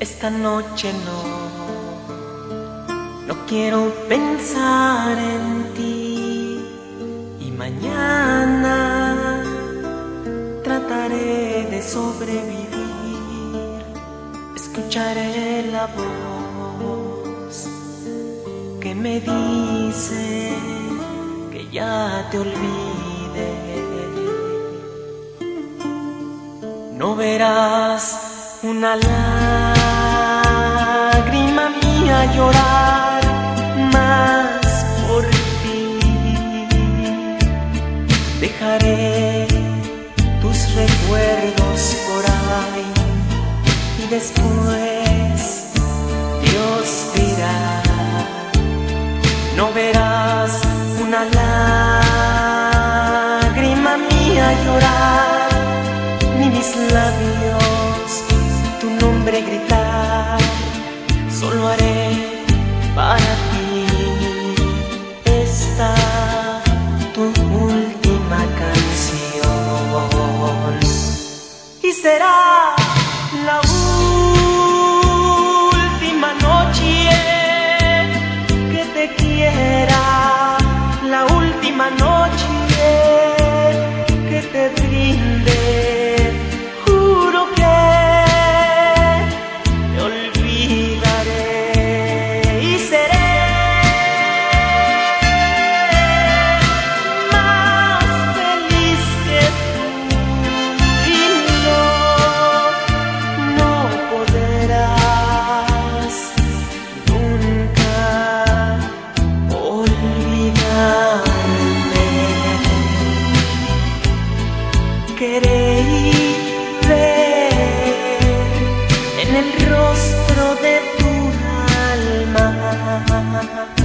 Esta noche no, no quiero pensar en ti y mañana trataré de sobrevivir. Escucharé la voz que me dice que ya te olvide. No verás una lágrima mía llorar más por ti. Dejaré tus recuerdos por ahí y después Dios dirá, no verás una lágrima mía llorar, ni mis labios tu nombre gritar, solo haré el rostro de tu alma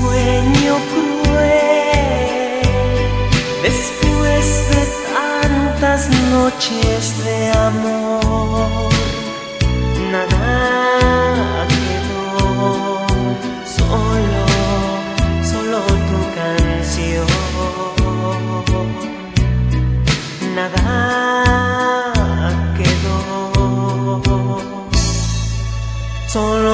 Sueño cruel. Después de tantas noches de amor, nada quedó, solo, solo tu canción, nada quedó, solo